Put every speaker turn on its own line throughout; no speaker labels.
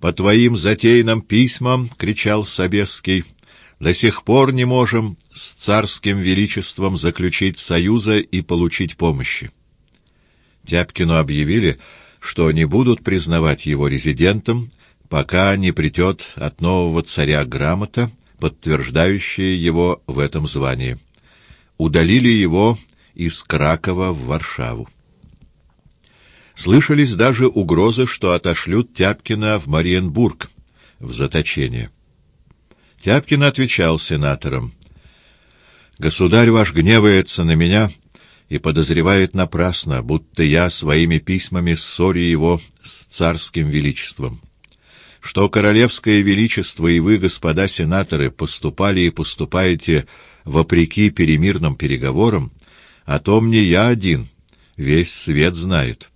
По твоим затейным письмам, — кричал Собесский, — до сих пор не можем с царским величеством заключить союза и получить помощи. Тяпкину объявили, что не будут признавать его резидентом, пока не придет от нового царя грамота, подтверждающая его в этом звании. Удалили его из Кракова в Варшаву. Слышались даже угрозы, что отошлют Тяпкина в Мариенбург, в заточение. Тяпкин отвечал сенаторам, «Государь ваш гневается на меня и подозревает напрасно, будто я своими письмами ссорю его с царским величеством. Что королевское величество и вы, господа сенаторы, поступали и поступаете вопреки перемирным переговорам, о том не я один, весь свет знает.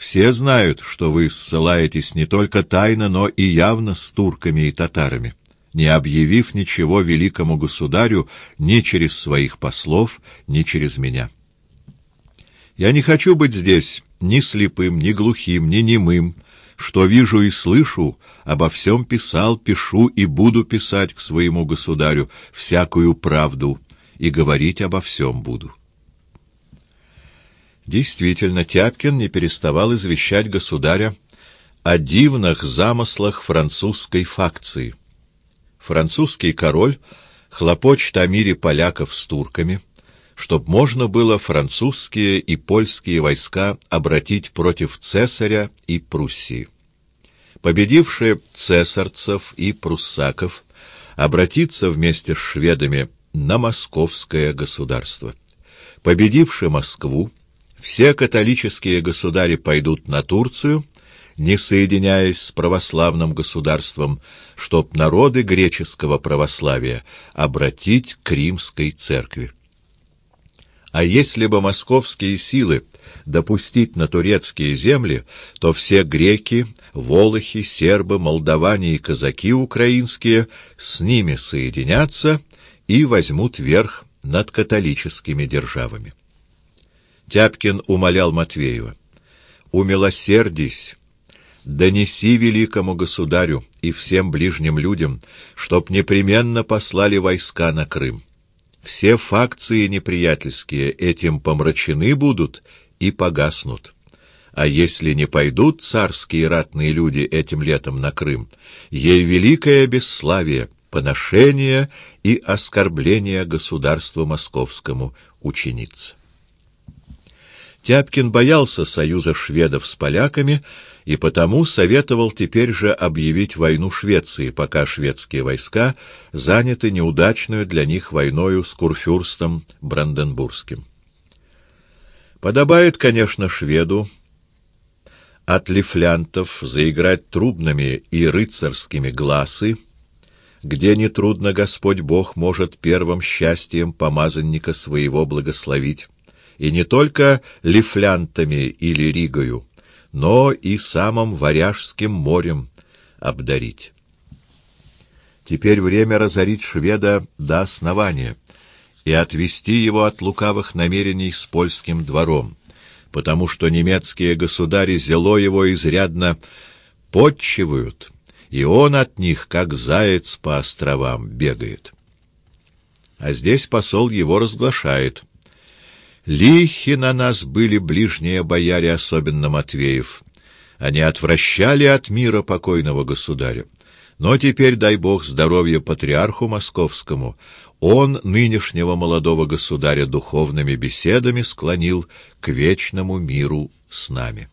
Все знают, что вы ссылаетесь не только тайно, но и явно с турками и татарами, не объявив ничего великому государю ни через своих послов, ни через меня. Я не хочу быть здесь ни слепым, ни глухим, ни немым, что вижу и слышу, обо всем писал, пишу и буду писать к своему государю всякую правду, и говорить обо всем буду. Действительно, Тяпкин не переставал извещать государя о дивных замыслах французской факции. Французский король хлопочет о мире поляков с турками — чтоб можно было французские и польские войска обратить против цесаря и Пруссии. Победившие цесарцев и пруссаков обратиться вместе с шведами на московское государство. Победившие Москву, все католические государи пойдут на Турцию, не соединяясь с православным государством, чтоб народы греческого православия обратить к римской церкви. А если бы московские силы допустить на турецкие земли, то все греки, волохи, сербы, молдаване и казаки украинские с ними соединятся и возьмут верх над католическими державами. Тяпкин умолял Матвеева, «Умилосердись, донеси великому государю и всем ближним людям, чтоб непременно послали войска на Крым. Все факции неприятельские этим помрачены будут и погаснут. А если не пойдут царские ратные люди этим летом на Крым, ей великое бесславие, поношение и оскорбление государству московскому ученица. Тяпкин боялся союза шведов с поляками и потому советовал теперь же объявить войну Швеции, пока шведские войска заняты неудачную для них войною с Курфюрстом Бранденбургским. Подобает, конечно, шведу от лифлянтов заиграть трубными и рыцарскими глазы, где нетрудно Господь Бог может первым счастьем помазанника своего благословить, и не только лифлянтами или ригою, но и самым Варяжским морем обдарить. Теперь время разорить шведа до основания и отвести его от лукавых намерений с польским двором, потому что немецкие государи зело его изрядно подчивают, и он от них, как заяц по островам, бегает. А здесь посол его разглашает — Лихи на нас были ближние бояре, особенно Матвеев. Они отвращали от мира покойного государя. Но теперь, дай бог здоровья патриарху московскому, он нынешнего молодого государя духовными беседами склонил к вечному миру с нами.